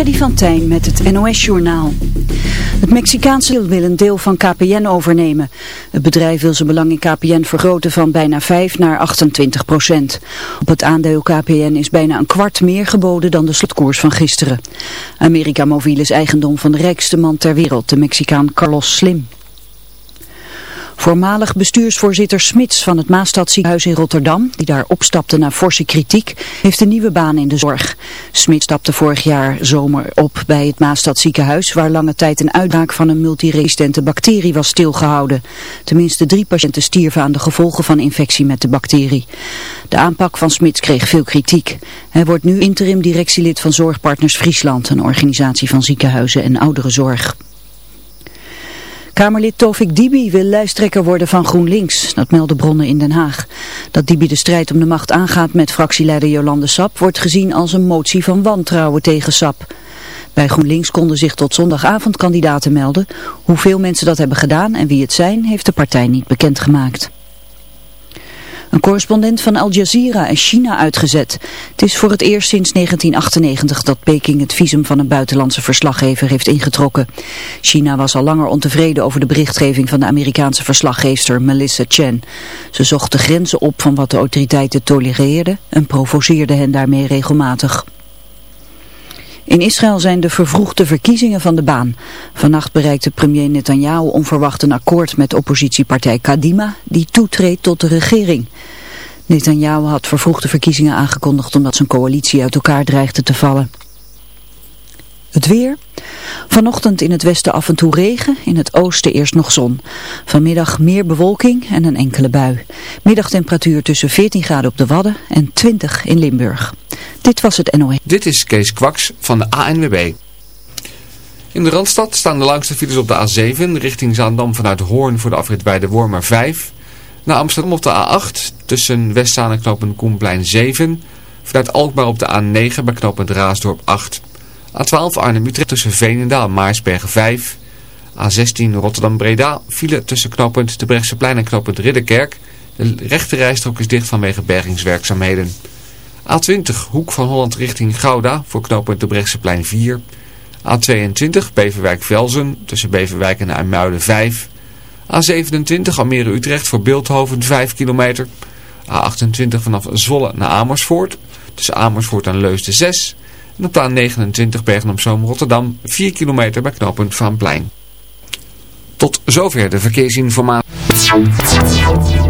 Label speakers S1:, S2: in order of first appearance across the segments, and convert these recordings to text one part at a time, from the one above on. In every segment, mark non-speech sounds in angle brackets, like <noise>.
S1: Freddy van Tijn met het NOS-journaal. Het Mexicaanse wil een deel van KPN overnemen. Het bedrijf wil zijn belang in KPN vergroten van bijna 5 naar 28 procent. Op het aandeel KPN is bijna een kwart meer geboden dan de slotkoers van gisteren. America Mobiel is eigendom van de rijkste man ter wereld, de Mexicaan Carlos Slim. Voormalig bestuursvoorzitter Smits van het Maastadziekenhuis in Rotterdam, die daar opstapte na forse kritiek, heeft een nieuwe baan in de zorg. Smits stapte vorig jaar zomer op bij het Maastadziekenhuis, waar lange tijd een uitbraak van een multiresistente bacterie was stilgehouden. Tenminste drie patiënten stierven aan de gevolgen van infectie met de bacterie. De aanpak van Smits kreeg veel kritiek. Hij wordt nu interim directielid van Zorgpartners Friesland, een organisatie van ziekenhuizen en ouderenzorg. Kamerlid Tovik Dibi wil lijsttrekker worden van GroenLinks, dat melden bronnen in Den Haag. Dat Dibi de strijd om de macht aangaat met fractieleider Jolande Sap wordt gezien als een motie van wantrouwen tegen Sap. Bij GroenLinks konden zich tot zondagavond kandidaten melden. Hoeveel mensen dat hebben gedaan en wie het zijn, heeft de partij niet bekendgemaakt. Een correspondent van Al Jazeera is China uitgezet. Het is voor het eerst sinds 1998 dat Peking het visum van een buitenlandse verslaggever heeft ingetrokken. China was al langer ontevreden over de berichtgeving van de Amerikaanse verslaggeefster Melissa Chen. Ze zocht de grenzen op van wat de autoriteiten tolereerden en provoceerde hen daarmee regelmatig. In Israël zijn de vervroegde verkiezingen van de baan. Vannacht bereikte premier Netanyahu onverwacht een akkoord met oppositiepartij Kadima, die toetreedt tot de regering. Netanyahu had vervroegde verkiezingen aangekondigd omdat zijn coalitie uit elkaar dreigde te vallen. Het weer. Vanochtend in het westen af en toe regen, in het oosten eerst nog zon. Vanmiddag meer bewolking en een enkele bui. Middagtemperatuur tussen 14 graden op de Wadden en 20 in Limburg. Dit was het NOE.
S2: Dit is Kees Kwaks van de ANWB. In de Randstad staan de langste files op de A7 richting Zaandam vanuit Hoorn voor de afrit bij de Wormer 5. Naar Amsterdam op de A8 tussen Westzaan en knooppunt Koenplein 7. Vanuit Alkmaar op de A9 bij knooppunt Raasdorp 8. A12 Arnhem-Utrecht tussen Veenendaal en Maarsbergen 5. A16 Rotterdam-Breda file tussen knooppunt de Brechtseplein en knooppunt Ridderkerk. De rechte rijstrook is dicht vanwege bergingswerkzaamheden. A20 Hoek van Holland richting Gouda voor knooppunt de Brechtseplein 4. A22 Beverwijk-Velzen tussen Beverwijk en IJmuiden 5. A27 Almere-Utrecht voor Beeldhoven 5 kilometer. A28 vanaf Zwolle naar Amersfoort tussen Amersfoort en Leusden 6. Op de A29 Bergen-op-Zoom-Rotterdam 4 kilometer bij knooppunt Vaanplein. Tot zover de verkeersinformatie.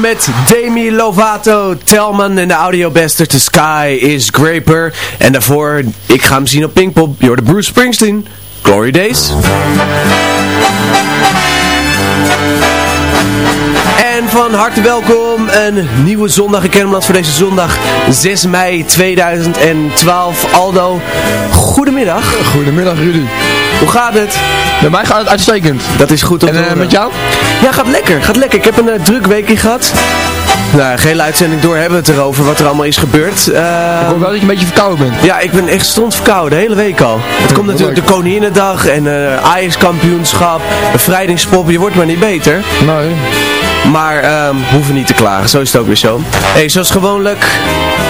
S3: Met Demi Lovato, Telman en de audiobester The Sky is Graper. En daarvoor, ik ga hem zien op Pinkpop, door de Bruce Springsteen, Glory Days. Van harte welkom, een nieuwe zondag in Kennemerland voor deze zondag 6 mei 2012. Aldo, goedemiddag.
S4: Goedemiddag Rudy.
S3: Hoe gaat het?
S4: Bij mij gaat het uitstekend.
S3: Dat is goed om
S4: En
S3: te
S4: eh,
S3: horen.
S4: met jou?
S3: Ja, gaat lekker, gaat lekker. Ik heb een eh, druk weekje gehad. Nou, geen uitzending door hebben we het erover, wat er allemaal is gebeurd.
S4: Ik hoor wel dat je een beetje verkouden bent.
S3: ja, ik ben echt stond verkouden, de hele week al. Het komt natuurlijk de Koninginnedag en eh Ajax-kampioenschap, bevrijdingspop, je wordt maar niet beter.
S4: Nee.
S3: Maar ehm hoeven niet te klagen, zo is het ook weer zo. Hey, zoals gewoonlijk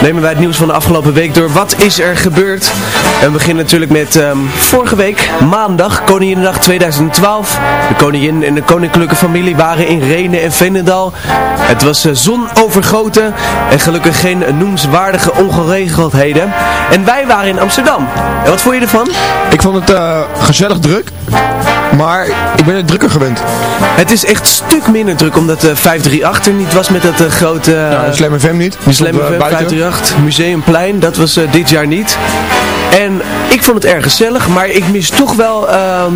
S3: nemen wij het nieuws van de afgelopen week door. Wat is er gebeurd? En we beginnen natuurlijk met ehm, vorige week, maandag, Koninginnedag 2012. De koningin en de koninklijke familie waren in Renen en Veenendaal. Het was eh, zonovergoten en gelukkig geen noemenswaardige ongeregeldheden. En wij waren in Amsterdam. En wat vond je ervan?
S4: Ik vond het eh, gezellig druk. Maar ik ben het drukker gewend.
S3: Het is echt een stuk minder druk omdat de 538 er niet was met dat eh, grote... eh,
S4: ja, de Slam FM niet. Die
S3: Slam
S4: eh,
S3: FM
S4: buiten.
S3: 538, Museumplein, dat was eh, dit jaar niet. En ik vond het erg gezellig, maar ik mis toch wel ehm,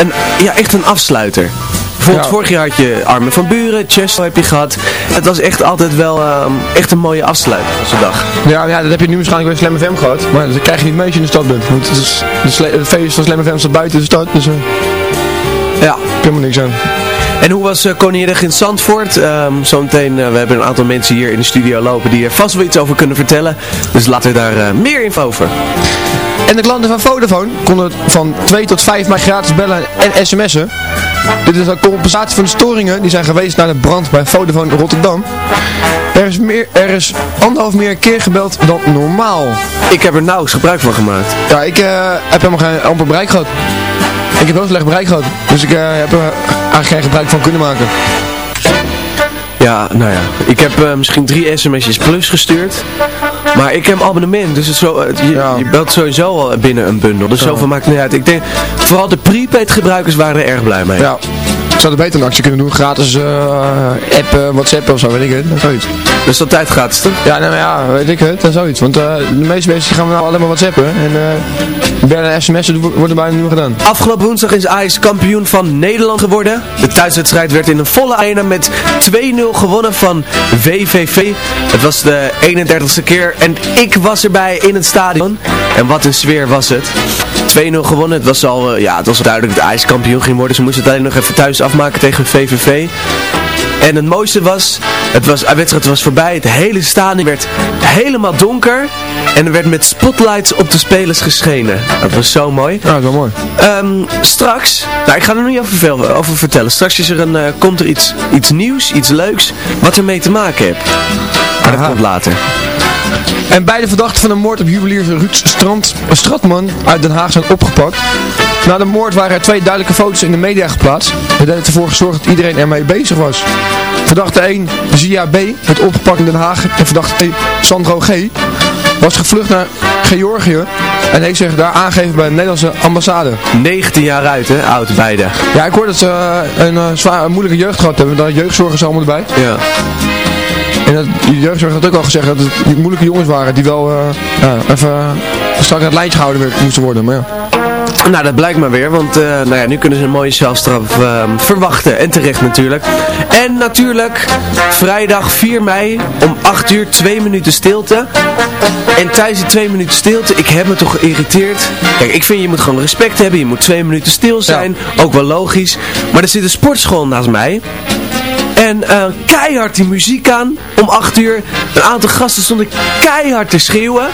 S3: een, ja, echt een afsluiter. Bijvoorbeeld
S4: Ja.
S3: vorig jaar had je Armen van Buren, Chesto heb je gehad. Het was echt altijd wel ehm, echt een mooie afsluiter van zo'n dag.
S4: Ja, ja, dat heb je nu waarschijnlijk bij Slam FM gehad. Maar dat krijg je niet mee als je in de stad bent. Want het, is, de feest van Slam FM staat buiten de stad. Dus eh
S3: Ja.
S4: helemaal niks aan.
S3: En hoe was uh, Koninginnedag in Zandvoort? Ehm zometeen, eh, we hebben een aantal mensen hier in de studio lopen die er vast wel iets over kunnen vertellen. Dus laten we daar eh, meer info over.
S4: En de klanten van Vodafone konden van 2 tot 5 mei gratis bellen en sms'en. Dit is een compensatie van de storingen die zijn geweest na de brand bij Vodafone Rotterdam. Er is, meer, er is anderhalf meer keer gebeld dan normaal.
S3: Ik heb er nauwelijks gebruik van gemaakt.
S4: Ja, ik heb helemaal geen amper bereik gehad. Ik heb heel slecht bereik gehad. Dus ik eh, heb er eigenlijk geen gebruik van kunnen maken.
S3: Ja, nou ja. Ik heb eh, misschien drie sms'jes plus gestuurd. Maar ik heb een abonnement, dus het zo, je belt sowieso al binnen een bundel. Dus zoveel maakt niet uit. Ik denk, vooral de prepaid gebruikers waren er erg blij mee.
S4: Ja. Zou er beter een actie kunnen doen, gratis eh appen, WhatsApp of zo, weet ik het, zoiets.
S3: Dus dat tijd gratis toch?
S4: Ja, nou ja, weet ik het, en zoiets. Want eh, de meeste mensen gaan nou alleen maar WhatsAppen en eh bellen en sms'en wo- worden bijna niet meer gedaan.
S3: Afgelopen woensdag is Ajax kampioen van Nederland geworden. De thuiswedstrijd werd in een volle arena met 2-0 gewonnen van VVV. Het was de 31ste keer en ik was erbij in het stadion. En wat een sfeer was het. 2-0 gewonnen. Het was al, eh, ja, het was duidelijk dat Ajax kampioen ging worden. Ze moesten het alleen nog even thuis afmaken tegen VVV. En het mooiste was, het was, de wedstrijd was voorbij, het hele stadion werd helemaal donker. En er werd met spotlights op de spelers geschenen. Dat was zo mooi.
S4: Ja, dat wel mooi.
S3: Ehm, straks, nou ik ga er niet over veel over vertellen. Straks is er een, eh, komt er iets, iets nieuws, iets leuks, wat ermee te maken heeft. Maar dat komt later.
S4: En beide verdachten van de moord op juwelier Ruud Strand, Stratman uit Den Haag zijn opgepakt. Na de moord waren er twee duidelijke foto's in de media geplaatst. Dat heeft ervoor gezorgd dat iedereen ermee bezig was. Verdachte 1, Zia B, werd opgepakt in Den Haag. En verdachte 2, Sandro G, was gevlucht naar Georgië. En heeft zich daar aangegeven bij de Nederlandse ambassade.
S3: 19 jaar uit hè, oud beide.
S4: Ja, ik hoor dat ze eh, een, eh, zwaar, een moeilijke jeugd gehad hebben. Daar jeugdzorgers allemaal erbij.
S3: Ja.
S4: En dat, jeugdzorg had ook al gezegd dat het die moeilijke jongens waren die wel eh, ja, even uh, strak aan het lijntje gehouden moesten worden. Maar ja.
S3: Nou, dat blijkt maar weer, want eh, nou ja, nu kunnen ze een mooie zelfstraf ehm, verwachten. En terecht natuurlijk. En natuurlijk, vrijdag 4 mei om 8 uur 2 minuten stilte. En tijdens die 2 minuten stilte, ik heb me toch geïrriteerd. Kijk, ik vind je moet gewoon respect hebben. Je moet 2 minuten stil zijn. Ook wel logisch. Maar er zit een sportschool naast mij. En eh, keihard die muziek aan. Om 8 uur. Een aantal gasten stonden keihard te schreeuwen.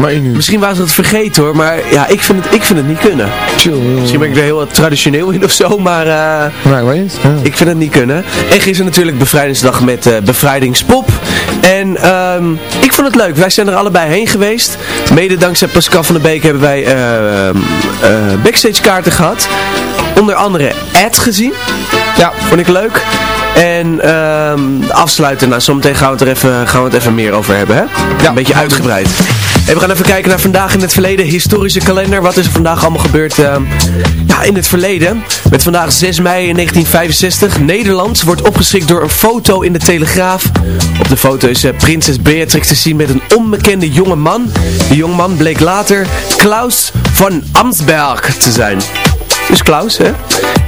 S4: Maar.
S3: Misschien waren ze het vergeten hoor. Maar ja, ik vind het, ik vind het niet kunnen.
S4: Chill.
S3: Misschien ben ik er heel traditioneel in of zo. Maar eh,
S4: Nee, ik. Ja.
S3: ik vind het niet kunnen. En gisteren natuurlijk bevrijdingsdag met eh, bevrijdingspop. En ehm, ik vond het leuk. Wij zijn er allebei heen geweest. Mede dankzij Pascal van der Beek hebben wij eh, eh, backstage kaarten gehad. Onder andere Ed gezien.
S4: Ja.
S3: Vond ik leuk. En ehm afsluiten, nou zometeen gaan we, het er even, gaan we het even meer over hebben. Hè?
S4: Ja.
S3: Een beetje uitgebreid. En we gaan even kijken naar vandaag in het verleden. Historische kalender. Wat is er vandaag allemaal gebeurd ehm, ja, in het verleden? Met vandaag 6 mei in 1965. Nederland wordt opgeschrikt door een foto in de Telegraaf. Op de foto is eh, prinses Beatrix te zien met een onbekende jonge man. De jongeman bleek later Klaus van Amsberg te zijn. Dus Klaus, hè?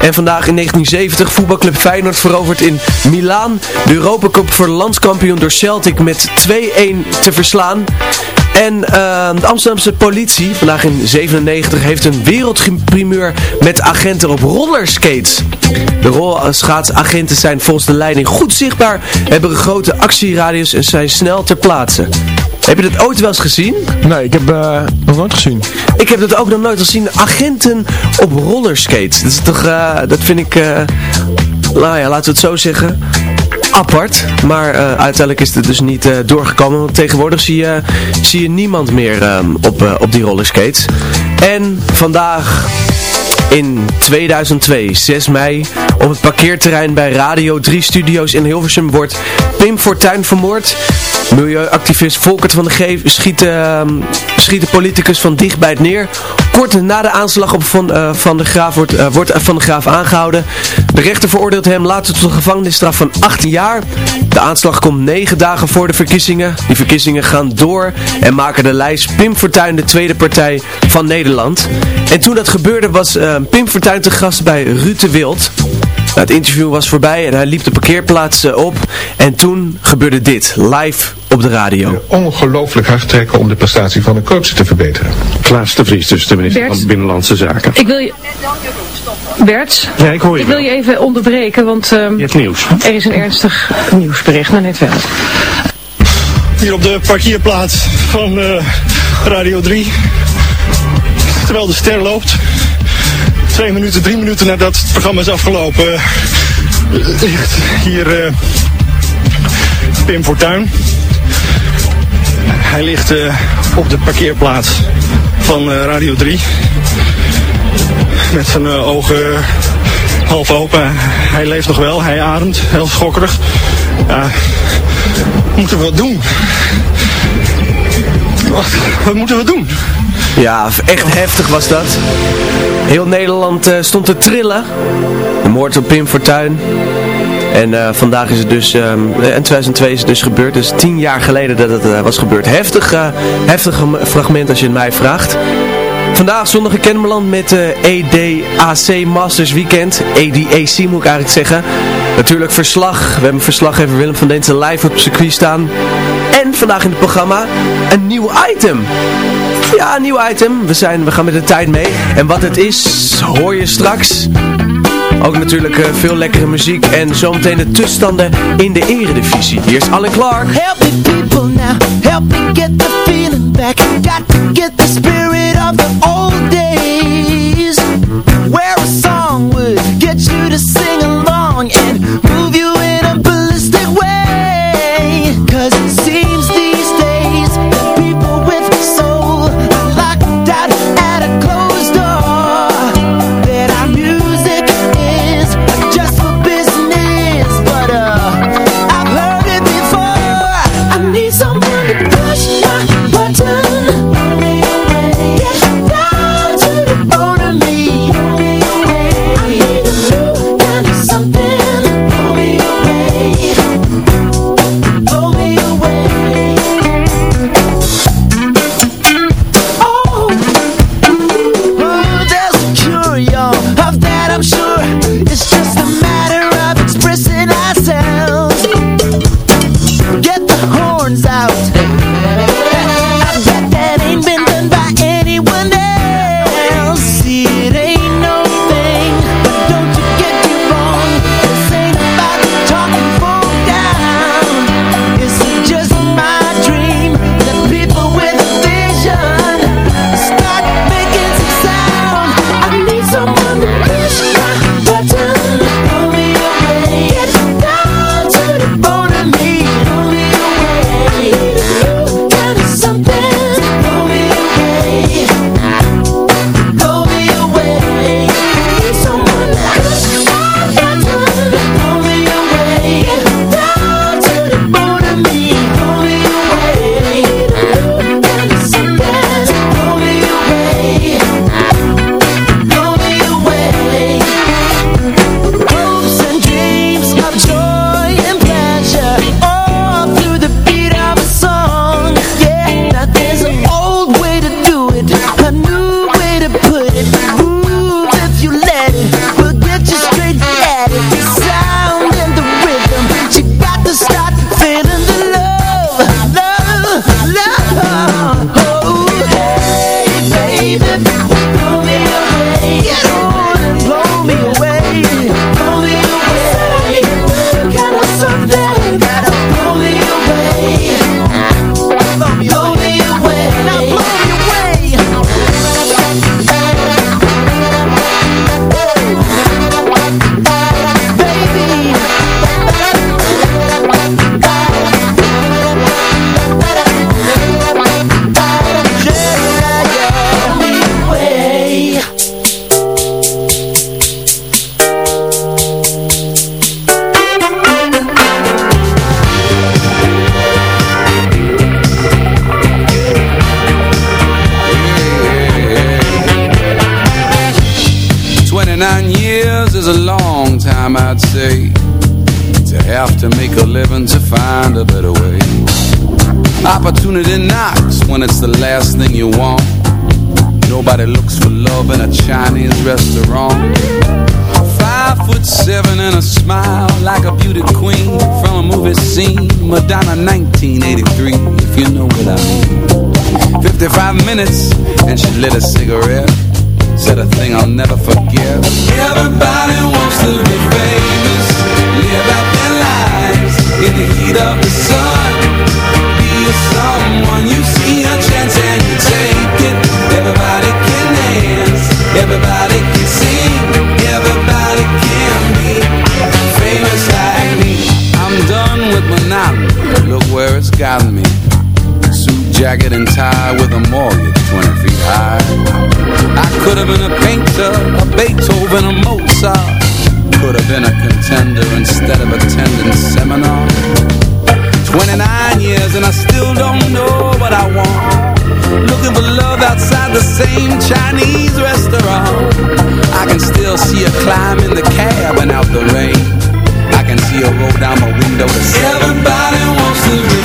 S3: En vandaag in 1970 voetbalclub Feyenoord verovert in Milaan de Europacup voor landskampioen door Celtic met 2-1 te verslaan. En eh, de Amsterdamse politie, vandaag in 97, heeft een wereldprimeur met agenten op rollerskates. De rolschaatsagenten zijn volgens de leiding goed zichtbaar, hebben een grote actieradius en zijn snel ter plaatse. Heb je dat ooit wel eens gezien?
S4: Nee, ik heb eh, nog nooit gezien.
S3: Ik heb dat ook nog nooit gezien. Agenten op rollerskates. Dat is toch, eh, dat vind ik, eh, nou ja, laten we het zo zeggen, apart. Maar uiteindelijk is het dus niet doorgekomen. Want tegenwoordig zie je, zie je niemand meer ehm, op, op die rollerskates. En vandaag in 2002, 6 mei, op het parkeerterrein bij Radio 3 Studios in Hilversum wordt Pim Fortuyn vermoord. Milieuactivist Volkert van de Geef schiet, ehm, schiet de politicus van dichtbij neer. Kort na de aanslag op van, eh, van de Graaf wordt, eh, wordt Van de Graaf aangehouden. De rechter veroordeelt hem later tot een gevangenisstraf van 18 jaar. De aanslag komt 9 dagen voor de verkiezingen. Die verkiezingen gaan door en maken de lijst Pim Fortuyn de tweede partij van Nederland. En toen dat gebeurde was eh, Pim Fortuyn te gast bij Ruud de Wild. Nou, het interview was voorbij en hij liep de parkeerplaats eh, op. En toen gebeurde dit, live op de radio.
S5: ongelooflijk hard trekken om de prestatie van de korpsen te verbeteren. Klaas de Vries, dus de minister
S6: Bert.
S5: van Binnenlandse Zaken.
S6: Ik wil je... Bert,
S5: Ja, ik hoor je
S6: ik wil je even onderbreken, want ehm,
S5: Het nieuws.
S6: er is een ernstig nieuwsbericht, nou net wel.
S7: Hier op de parkeerplaats van eh, Radio 3. Terwijl de ster loopt twee minuten, drie minuten nadat het programma is afgelopen, eh, ligt hier uh, Pim Fortuyn. Hij ligt eh, op de parkeerplaats van Radio 3. Met zijn ogen half open. Hij leeft nog wel, hij ademt, heel schokkerig. Ja, moeten we wat doen? Wat moeten we doen?
S3: Ja, echt heftig was dat. Heel Nederland eh, stond te trillen. De moord op Pim Fortuyn. En eh, vandaag is het dus, ehm, en 2002 is het dus gebeurd, dus tien jaar geleden dat het eh, was gebeurd. Heftig, heftig fragment als je het mij vraagt. Vandaag zondag in Kennemerland met de EDAC Masters Weekend. EDAC moet ik eigenlijk zeggen. Natuurlijk verslag. We hebben verslaggever Willem van Deense live op circuit staan. En vandaag in het programma een nieuw item. Ja, nieuw item. We, zijn, we gaan met de tijd mee. En wat het is, hoor je straks. Ook natuurlijk eh, veel lekkere muziek en zometeen de tussenstanden in de eredivisie. Hier is Alan Clark.
S8: Help me people now, help me get the feeling back. Got to get the spirit.
S9: Madonna 1983, if you know what I mean. 55 minutes, and she lit a cigarette. Said a thing I'll never forget. Everybody got me. Suit jacket and tie with a mortgage 20 feet high. I could have been a painter, a Beethoven, a Mozart. Could have been a contender instead of attending seminar. 29 years and I still don't know what I want. Looking for love outside the same Chinese restaurant. I can still see her climbing the cab and out the rain. I can see her roll down my window to Everybody
S3: wants to be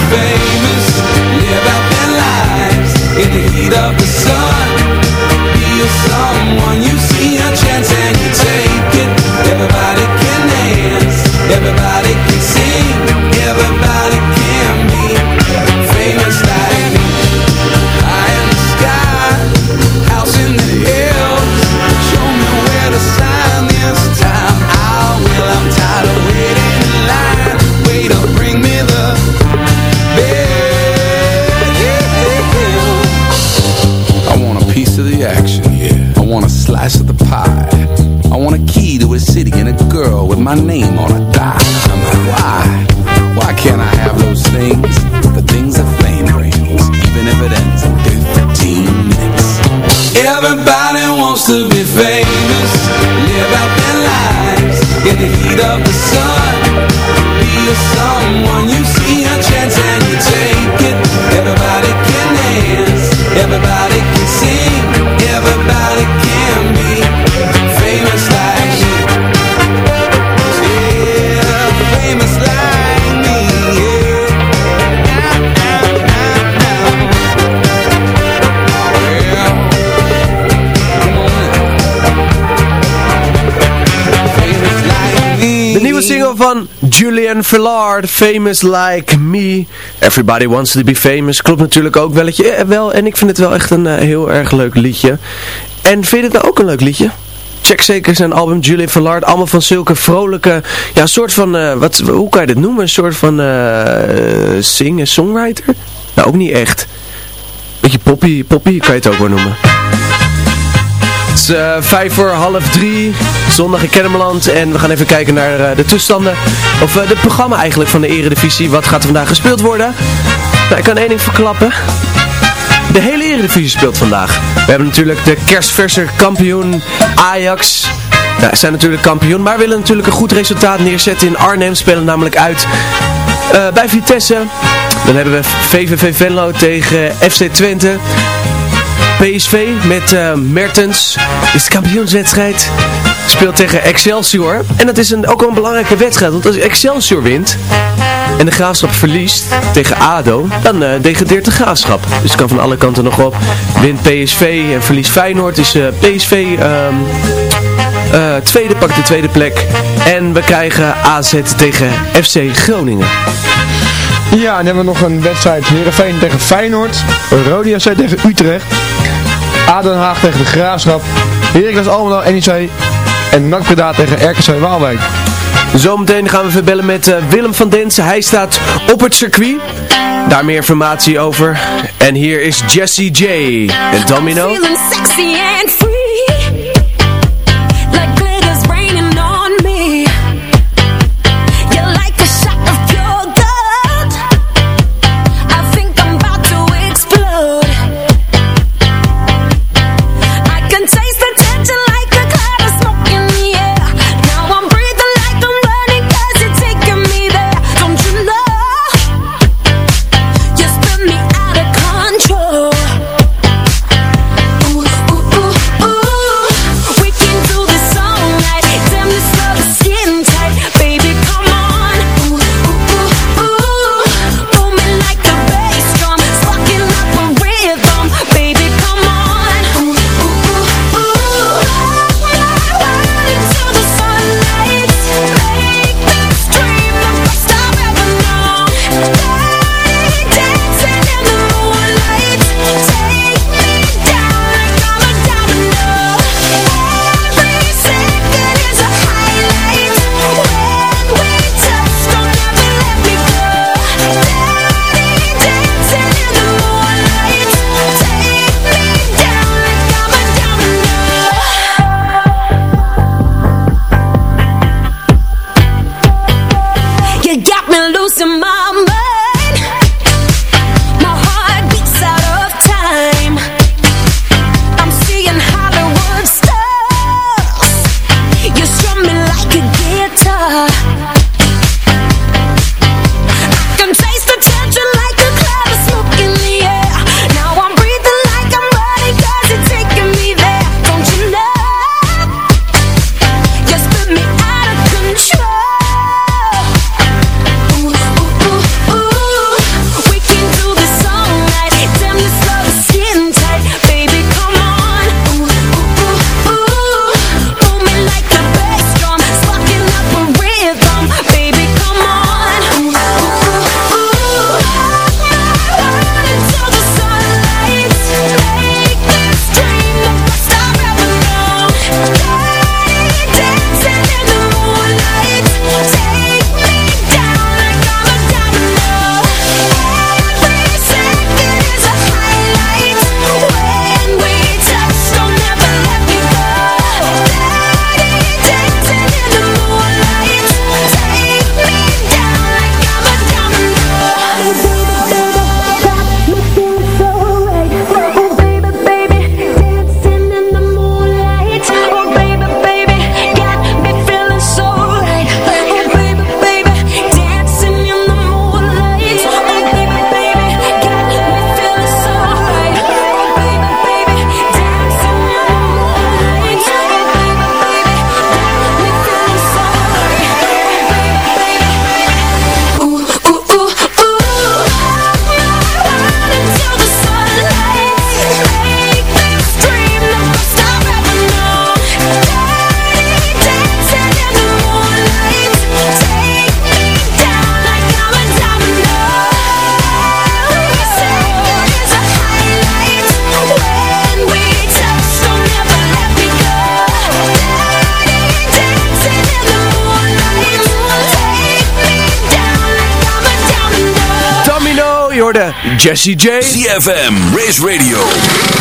S3: van Julian Villard, Famous Like Me. Everybody Wants to Be Famous. Klopt natuurlijk ook welletje, eh, wel. En ik vind het wel echt een eh, heel erg leuk liedje. En vind je het nou ook een leuk liedje? Check zeker zijn album Julian Villard. Allemaal van zulke vrolijke, ja, soort van, eh, wat, hoe kan je dit noemen? Een soort van uh, sing songwriter? Nou, ook niet echt. Beetje poppy, poppy kan je het ook wel noemen. Het is eh, vijf voor half drie, zondag in Kennemerland. En we gaan even kijken naar eh, de toestanden. Of uh, het programma eigenlijk van de Eredivisie. Wat gaat er vandaag gespeeld worden? Nou, ik kan één ding verklappen. De hele Eredivisie speelt vandaag. We hebben natuurlijk de kerstverse kampioen Ajax. Nou, zijn natuurlijk kampioen, maar willen natuurlijk een goed resultaat neerzetten in Arnhem. Spelen namelijk uit eh, bij Vitesse. Dan hebben we VVV Venlo tegen FC Twente. PSV met eh, Mertens is de kampioenswedstrijd. Speelt tegen Excelsior. En dat is een, ook wel een belangrijke wedstrijd. Want als Excelsior wint en de Graafschap verliest tegen ADO, dan uh, degradeert de Graafschap. Dus het kan van alle kanten nog op. Wint PSV en verliest Feyenoord. Is uh, PSV um, uh, tweede, pakt de tweede plek. En we krijgen AZ tegen FC Groningen.
S4: Ja, en dan hebben we nog een wedstrijd Heerenveen tegen Feyenoord. Rode JC tegen Utrecht. ADO Den Haag tegen de Graafschap. Heracles Almelo NEC. En NAC Breda tegen RKC Waalwijk.
S3: Zometeen gaan we verbellen met uh, Willem van Densen. Hij staat op het circuit. Daar meer informatie over. En hier is Jessie J. En Domino. Jesse J.
S10: CFM, Race Radio,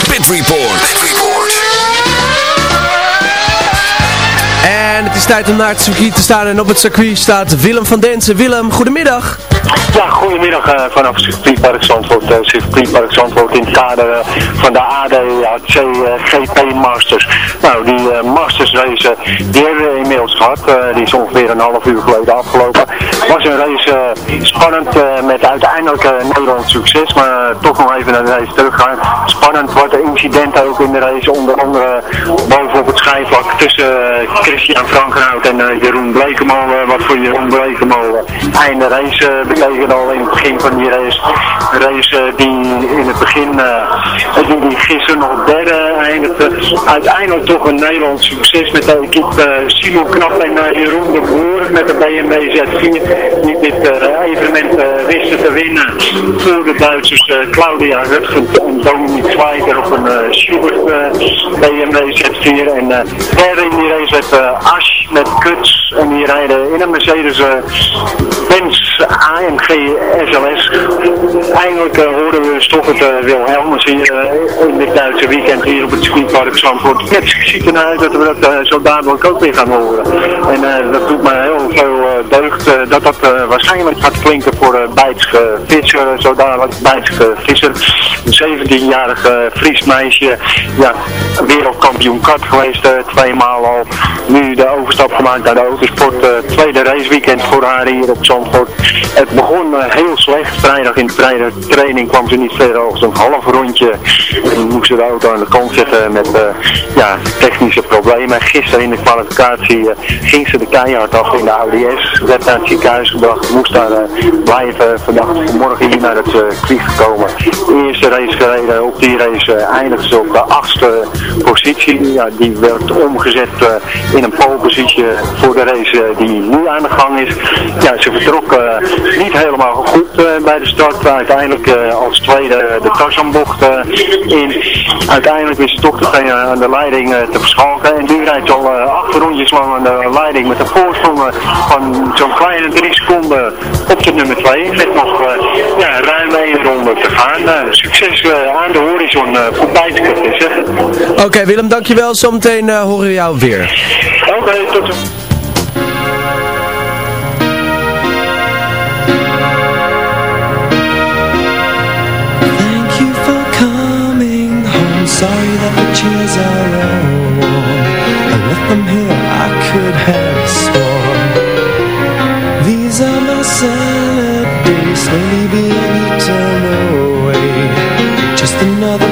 S10: Pit Report. Pit Report.
S3: En het is tijd om naar het circuit te staan. En op het circuit staat Willem van Densen. Willem, goedemiddag.
S11: Ja, goedemiddag uh, vanaf circuitpark Zandvoort. Uh, circuitpark Zandvoort in het kader uh, van de ADAC GP Masters. Nou, die Masters race, die hebben we inmiddels gehad. die is ongeveer een half uur geleden afgelopen. Was een race spannend met uiteindelijk Nederlands succes. Maar toch nog even naar de race teruggaan. Spannend wat de incidenten ook in de race. Onder andere bovenop het schijfvlak tussen Christian Frankenhout en Jeroen Blekemolen. wat voor Jeroen Blekemolen einde race betekende al in het begin van die race. Een race die in het begin, die, die gisteren nog derde eindigde. Uiteindelijk toch een Nederlands succes met de equipe Simon Knap en Jeroen de Boer met de BMW Z4. Die dit evenement wisten te winnen voor de Duitsers Claudia Rutgent en Dominique Zwijger op een Schubert BMW Z4. En derde in die race werd Asch met Kuts en die rijden in een Mercedes Benz AMG SLS. Eindelijk uh, hoorden we het uh, Wilhelmus hier in dit Duitse weekend hier op het circuitpark Zandvoort. Het ziet ernaar uit dat we dat zo dadelijk ook weer gaan horen. En dat doet me heel veel deugd dat dat waarschijnlijk gaat klinken voor Bijtske Visser, zo dadelijk Visser. Een 17-jarige Fries meisje, ja, wereldkampioen kart geweest, tweemaal al. Nu de overstap gemaakt naar de autosport, tweede raceweekend voor haar hier op Zandvoort. Het begon uh, heel slecht. Vrijdag in de training kwam ze niet verder als een half rondje. En moest ze de auto aan de kant zetten met uh, ja, technische problemen. Gisteren in de kwalificatie ging ze de keihard af in de ADS. Werd naar het ziekenhuis gebracht. Moest daar blijven. Vandaag morgen hier naar het circuit gekomen. Eerste race gereden. Op die race eindigde ze op de achtste positie. Ja, die werd omgezet in een pole voor de race die nu aan de gang is. Ja, ze vertrok niet helemaal goed uh, bij de start. Uiteindelijk uh, als tweede de Tarzanbocht uh, in. Uiteindelijk is het toch degene aan de leiding te verschalken. En nu rijdt al acht rondjes lang aan de leiding met een voorsprong van zo'n kleine drie seconden op de nummer 2. Met nog ja, ruim één ronde te gaan. succes aan de horizon voorbij te kunnen zeggen.
S3: Oké okay, Willem, dankjewel. Zometeen horen we jou weer.
S11: Oké, okay, tot ziens.
S8: Sorry that the chairs are all warm I left them here, I could have sworn. These are my salad days Slowly being eaten away. Just another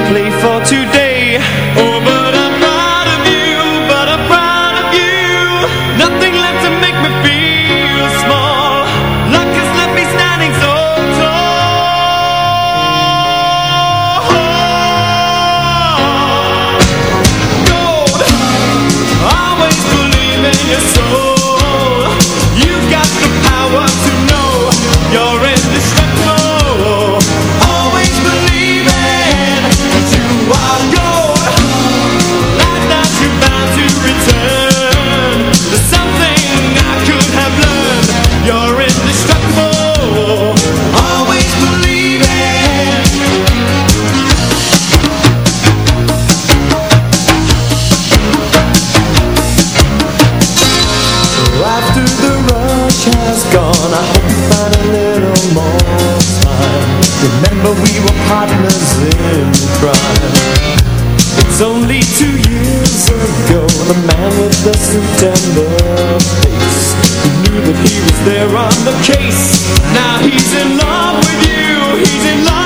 S8: partners in crime. It's only two years ago The man with the the face He knew that he was there on the case. Now he's in love with you He's in love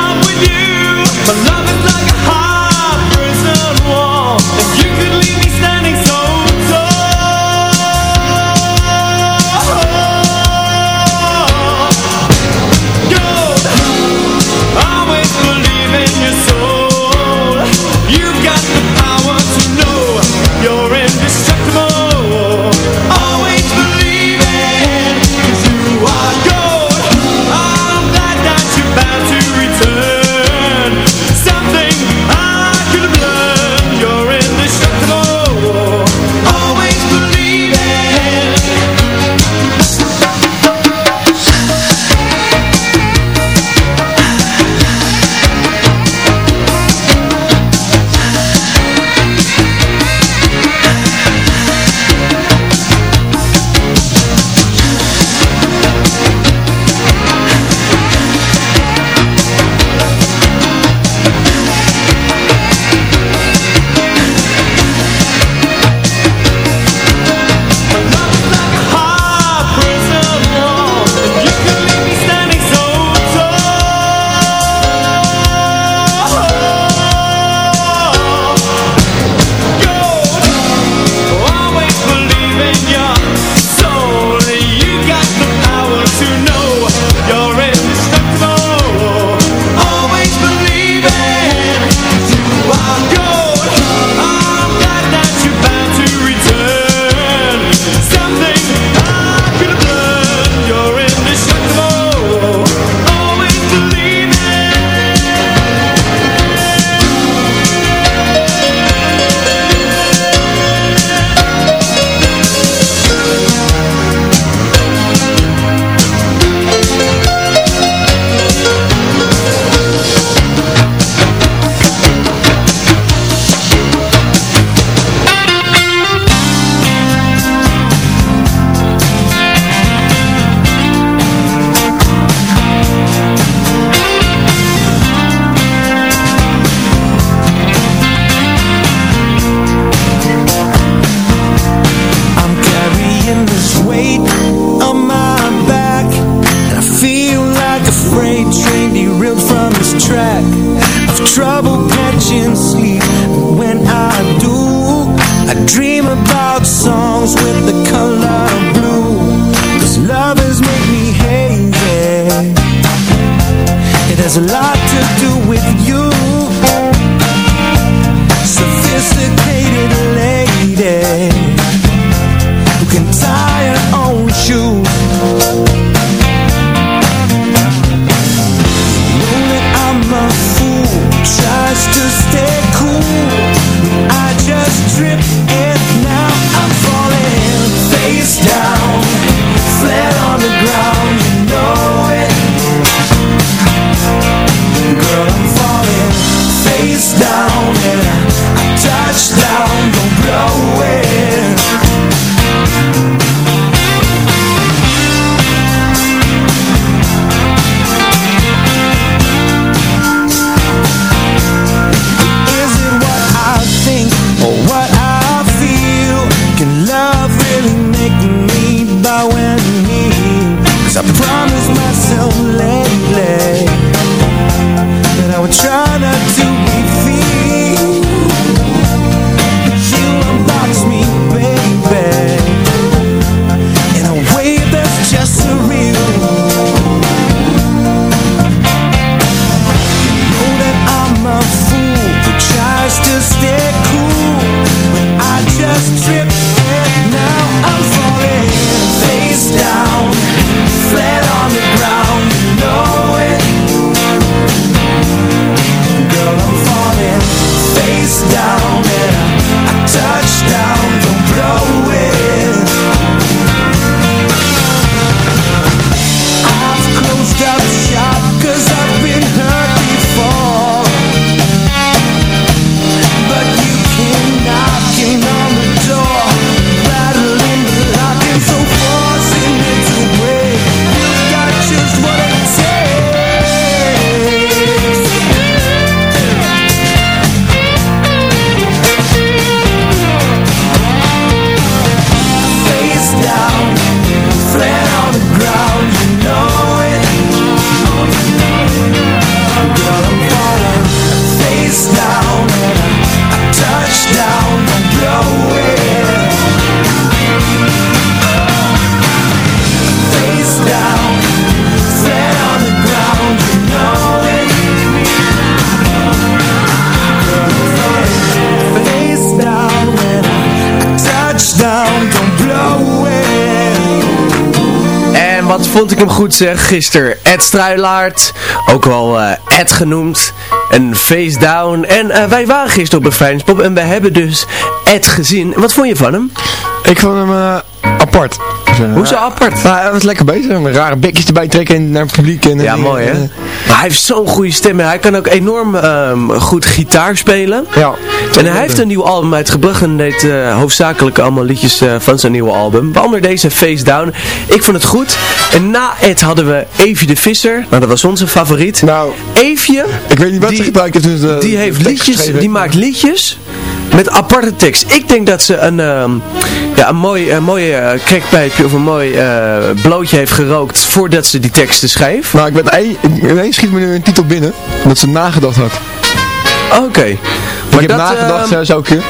S3: vond ik hem goed zeg, gisteren Ed Struilaert, ook wel eh, Ed genoemd, en Face Down. En eh, wij waren gisteren op een Vrijdenspop en we hebben dus Ed gezien. Wat vond je van hem?
S4: Ik vond hem eh, apart.
S3: Hoezo apart?
S4: Nou, hij was lekker bezig. Met rare bekjes erbij trekken naar het publiek. En,
S3: Ja,
S4: en-
S3: mooi hè?
S4: en-
S3: hij heeft zo'n goede stem hij kan ook enorm ehm, goed gitaar spelen.
S4: Ja.
S3: En hij heeft een nieuw album uitgebracht en deed eh, hoofdzakelijk allemaal liedjes eh, van zijn nieuwe album. Waaronder deze Face Down. Ik vond het goed. En na Ed hadden we Evie de Visser. Nou, dat was onze favoriet.
S4: Nou,
S3: Evie,
S4: ik weet niet wat
S3: Die-
S4: ze gebruikt heeft. Dus, eh,
S3: die heeft liedjes, die maakt liedjes met aparte tekst. Ik denk dat ze een, ehm, ja, een mooi, een mooi eh, crackpijpje of een mooi eh, blootje heeft gerookt voordat ze die teksten schreef.
S4: Nou, ik ben ineens schiet me nu een titel binnen. Dat ze nagedacht had.
S3: Oké.
S4: ik
S3: Maar
S4: heb
S3: dat,
S4: nagedacht, uh, zo keer.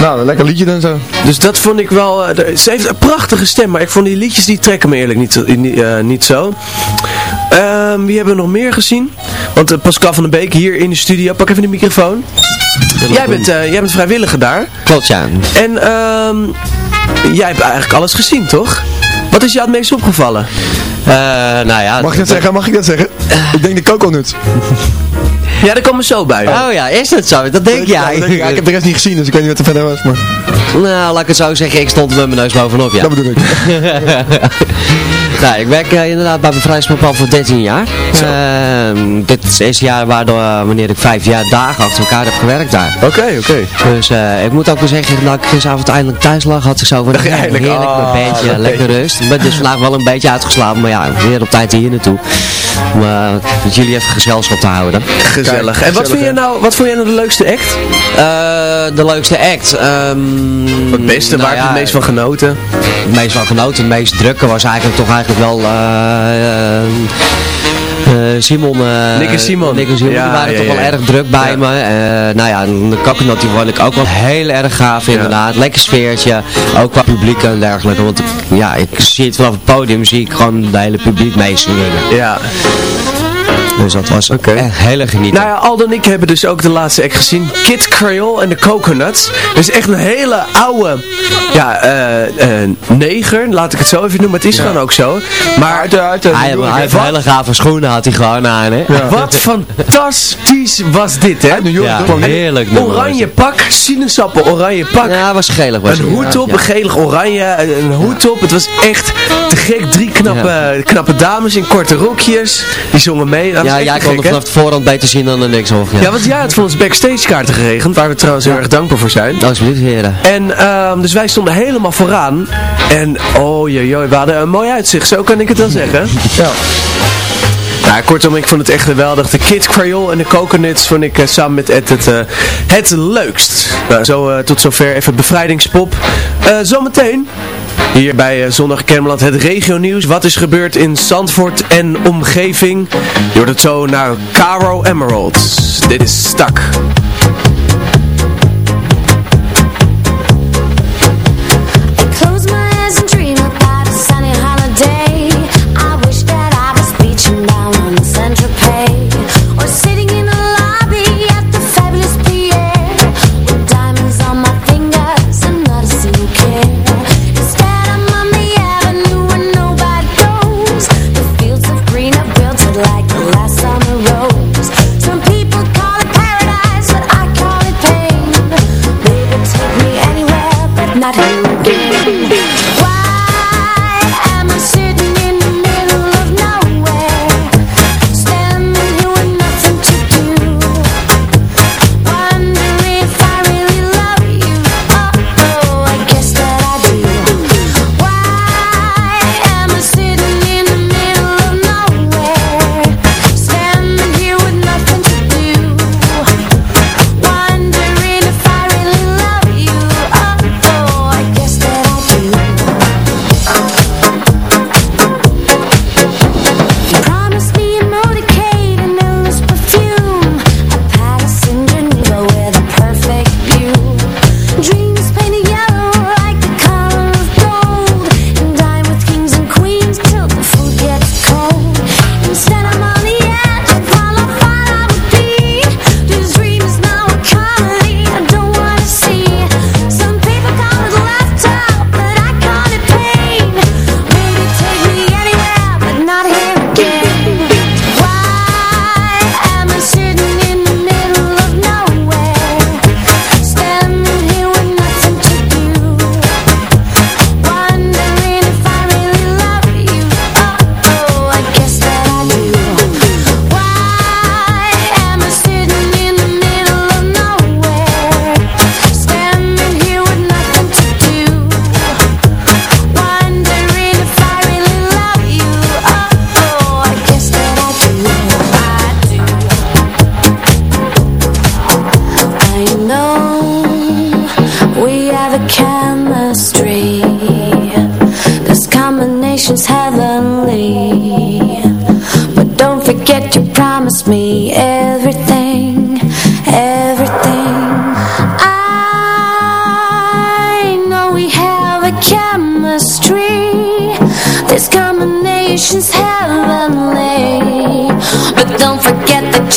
S4: Nou, een lekker liedje dan zo.
S3: Dus dat vond ik wel... eh, ze heeft een prachtige stem, maar ik vond die liedjes die trekken me eerlijk niet, zo- niet, eh, niet zo. Ehm, wie hebben we nog meer gezien? Want eh, Pascal van den Beek hier in de studio. Pak even de microfoon. Jij bent, eh, jij bent vrijwilliger daar.
S12: Klopt, ja.
S3: En ehm, jij hebt eigenlijk alles gezien, toch? Wat is jou het meest opgevallen?
S12: Eh, nou ja.
S4: Mag ik dat zeggen? Mag ik dat zeggen? Ik denk de coconut. <laughs>
S3: Ja, daar komen we zo bij.
S12: Oh ja, is dat zo? Dat denk jij.
S4: Ja, ik heb de rest niet gezien, dus ik weet niet wat er verder was. Maar
S12: Nou, laat ik het zo zeggen, ik stond er met mijn neus bovenop, ja.
S4: dat bedoel ik. <laughs>
S12: nou, ik werk eh, inderdaad bij Bevrijdingspop al voor 13 jaar. Ehm, dit is het eerste jaar waardoor, eh, wanneer ik vijf jaar dagen achter elkaar heb gewerkt daar.
S3: Oké, oké.
S12: Dus eh, ik moet ook wel zeggen, dat ik gisteravond eindelijk thuis lag, had ik zo van, ja, heerlijk,
S3: ah,
S12: mijn beetje,
S3: oké.
S12: lekker rust. Ik ben dus vandaag wel een beetje uitgeslapen, maar ja, weer op tijd hier naartoe. Om met jullie even gezelschap te houden.
S3: Gezellig. En wat vind, je nou, wat vond jij nou de leukste act?
S12: Eh, de leukste act. ehm,
S3: Het beste,
S12: nou
S3: waar heb je
S12: ja,
S3: het meest van genoten?
S12: Het meest van genoten, het meest drukke was eigenlijk toch eigenlijk wel... eh, eh, Simon, eh,
S13: Nick en Simon.
S12: Nick en Simon,
S13: Ja,
S12: die waren
S13: ja,
S12: toch
S13: ja.
S12: wel erg druk bij
S13: Ja.
S12: me. Eh, nou ja, de Coconut die vond ik ook wel heel erg gaaf inderdaad. Lekker sfeertje, ook qua publiek en dergelijke. Want ja, ik zie het vanaf het podium, zie ik gewoon de hele publiek meezingen.
S13: Ja.
S12: Dus dat was echt hele genieten.
S13: Nou ja, Aldo en ik hebben dus ook de laatste act gezien. Kid Creole en de Coconuts. Dat is echt een hele oude, ja, eh, eh, neger, laat ik het zo even noemen. Het is gewoon ook zo. Maar
S4: uit de, uit de,
S12: hij, heeft- hij heeft hele gave schoenen, had hij gewoon aan, hè?
S13: Wat fantastisch was dit, hè?
S12: Ja, heerlijk was
S13: Oranje pak, sinaasappel, oranje pak.
S12: Ja, was gelig was
S13: Een
S12: het,
S13: hoed op,
S12: Ja.
S13: een gelig oranje, een een hoed op. Het was echt te gek. Drie knappe, knappe dames in korte rokjes. Die zongen mee. Dat
S12: Ja, jij
S13: te
S12: kon er vanaf de voorhand beter zien dan de niks of
S13: Ja, want jij had voor ons backstage kaarten geregend, waar we trouwens heel erg dankbaar voor zijn.
S12: Alsjeblieft, heren.
S13: En ehm, dus wij stonden helemaal vooraan. En oh jee, we hadden een mooi uitzicht, zo kan ik het wel zeggen. <laughs>
S4: Ja.
S13: Nou, kortom, ik vond het echt geweldig. De Kid Creole en de Coconuts vond ik eh, samen met Ed het, eh, het leukst. Nou, zo eh, tot zover even het bevrijdingspop. Eh, zometeen, hier bij eh, Zondag Kermeland, het regio nieuws. Wat is gebeurd in Zandvoort en omgeving? Je hoort het zo naar Caro Emeralds. Dit is Stak.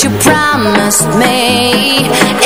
S3: You promised me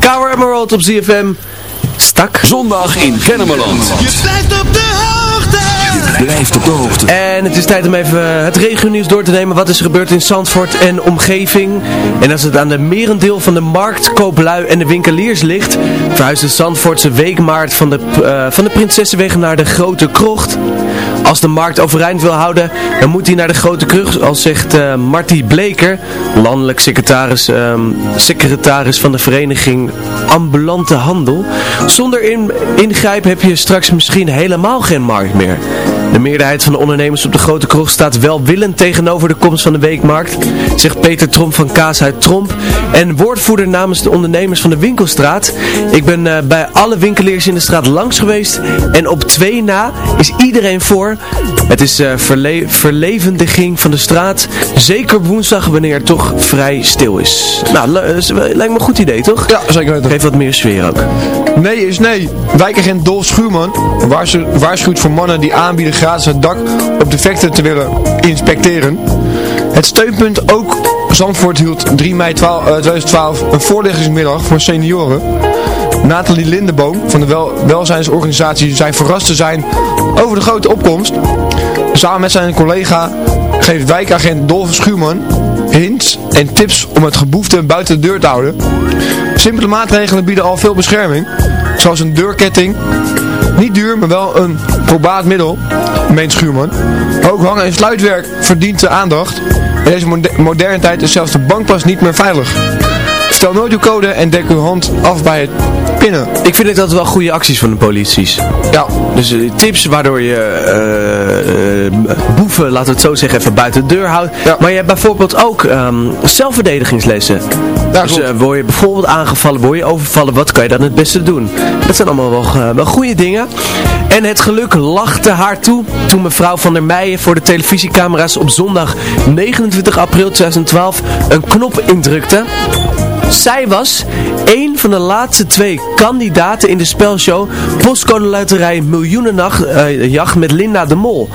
S13: Cower Emerald op ZFM.
S3: stak.
S10: Zondag in Kennemerland.
S8: Je blijft op de hoogte.
S10: Je blijft op de hoogte.
S3: En het is tijd om even het regionieuws door te nemen. Wat is er gebeurd in Zandvoort en omgeving? En als het aan de merendeel van de markt, kooplui en de winkeliers ligt, verhuist de Zandvoortse weekmaart van de, eh, van de Prinsessenweg naar de Grote Krocht. Als de markt overeind wil houden, dan moet hij naar de Grote Krocht, al zegt eh Marty Bleker, landelijk secretaris, ehm, secretaris van de vereniging Ambulante Handel. Zonder in, ingrijpen heb je straks misschien helemaal geen markt meer. De meerderheid van de ondernemers op de Grote Krocht staat welwillend tegenover de komst van de weekmarkt, zegt Peter Tromp van Kaashuid Tromp en woordvoerder namens de ondernemers van de winkelstraat. Ik ben eh, bij alle winkeliers in de straat langs geweest en op twee na is iedereen voor. Het is eh verle verlevendiging van de straat, zeker woensdag wanneer het toch vrij stil is. Nou, eh, lijkt me een goed idee toch?
S4: Ja, zeker weten.
S3: Geef wat meer sfeer ook.
S4: Nee is nee. Wijkagent Dolf Schuurman waarschu- waarschuwt voor mannen die aanbieden gratis het dak op defecten te willen inspecteren. Het steunpunt ook Zandvoort hield 3 mei 12, eh, 2012 een voorlichtingsmiddag voor senioren. Nathalie Lindeboom van de wel welzijnsorganisatie zei verrast te zijn over de grote opkomst. Samen met zijn collega geeft wijkagent Dolf Schuurman hints en tips om het geboefte buiten de deur te houden. Simpele maatregelen bieden al veel bescherming, zoals een deurketting. Niet duur, maar wel een probaat middel, meent Schuurman. Ook hangen en sluitwerk verdient de aandacht. In deze mode- moderne tijd is zelfs de bankpas niet meer veilig. Stel nooit uw code en dek uw hand af bij het pinnen.
S3: Ik vind het altijd wel goede acties van de polities.
S4: Ja.
S3: Dus eh, tips waardoor je eh, eh, boeven, laten we het zo zeggen, even buiten de deur houdt. Maar je hebt bijvoorbeeld ook ehm, zelfverdedigingslessen. Dus eh, word je bijvoorbeeld aangevallen, word je overvallen, wat kan je dan het beste doen? Dat zijn allemaal wel, eh, wel goede dingen. En het geluk lachte haar toe toen mevrouw van der Meijen voor de televisiecamera's op zondag 29 april 2012 een knop indrukte. Zij was één van de laatste twee kandidaten in de spelshow Postcode Loterij Miljoenenjacht eh, jacht met Linda de Mol.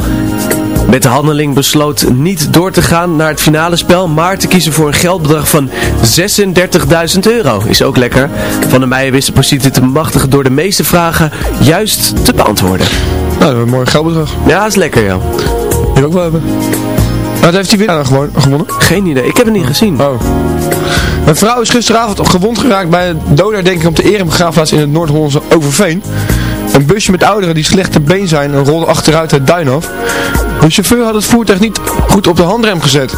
S3: Met de handeling besloot niet door te gaan naar het finale spel, maar te kiezen voor een geldbedrag van 36.000 euro. Is ook lekker. Van der Meijen wist de positie te bemachtigen door de meeste vragen juist te beantwoorden.
S4: Nou, dat is een mooi geldbedrag.
S3: Ja, dat is lekker, ja.
S4: Wil ik wel hebben. Wat heeft hij weer gewonnen?
S3: Geen idee, ik heb het niet gezien.
S4: Oh. Een vrouw is gisteravond gewond geraakt bij een doodherdenking op de erebegraafplaats in het Noord-Hollandse Overveen. Een busje met ouderen die slecht te been zijn en rolde achteruit het duin af. De chauffeur had het voertuig niet goed op de handrem gezet.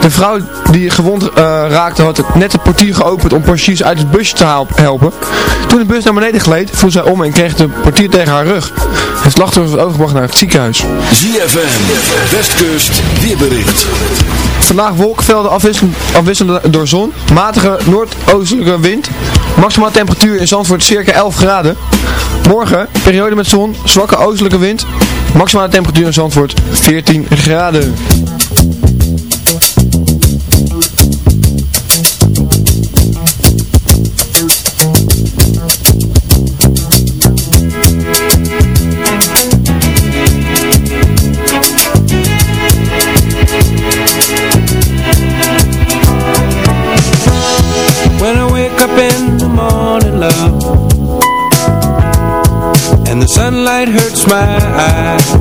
S4: De vrouw die gewond eh, raakte had het- net het portier geopend om passagiers uit het busje te helpen. Toen de bus naar beneden gleed, viel zij om en kreeg de portier tegen haar rug. Het slachtoffer werd overgebracht naar het ziekenhuis.
S10: ZFM, Westkust, weerbericht.
S4: Vandaag wolkenvelden afwisselen, afwisselen door zon, matige noordoostelijke wind, maximale temperatuur in Zandvoort circa 11 graden. Morgen, periode met zon, zwakke oostelijke wind, maximale temperatuur in Zandvoort 14 graden.
S14: Hurts my eyes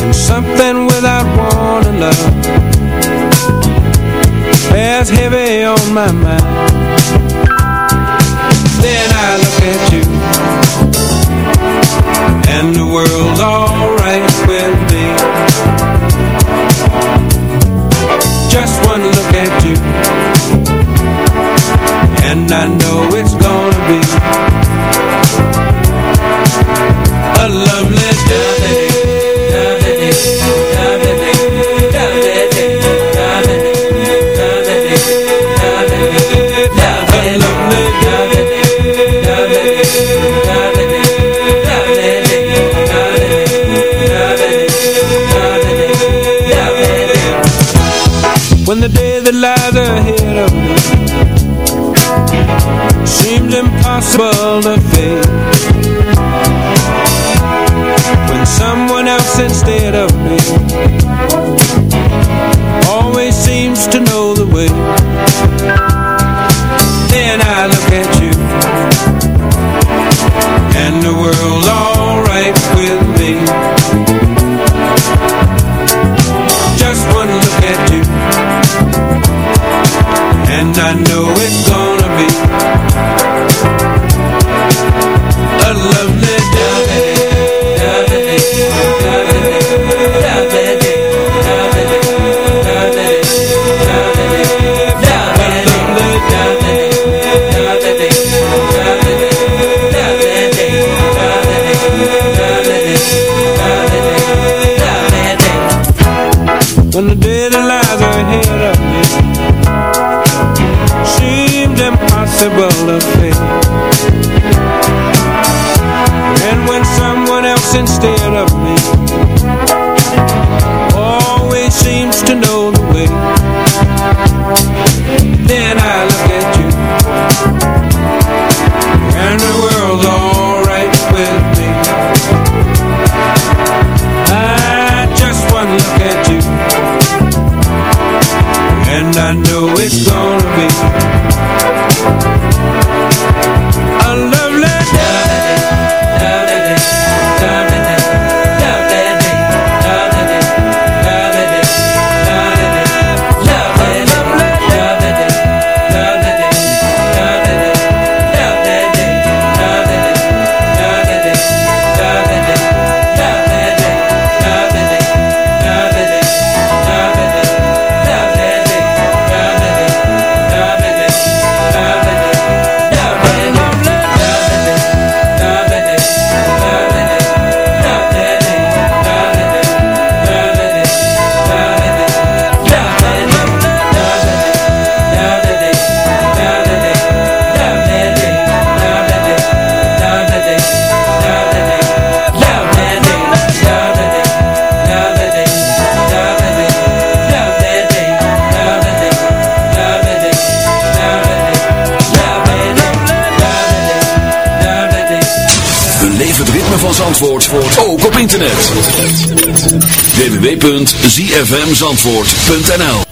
S14: And something without warning, love Bears heavy on my mind
S15: www.zfmzandvoort.nl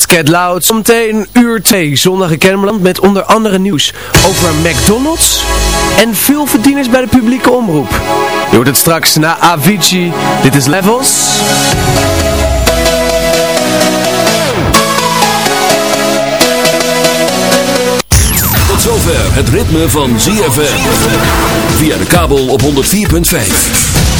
S3: Let's Get Loud. Zometeen uur 2, zondag in Kennemerland met onder andere nieuws over McDonald's en veel verdieners bij de publieke omroep. Je hoort het straks na Avicii. Dit is Levels.
S10: Tot zover het ritme van ZFM. Via de kabel op 104.5.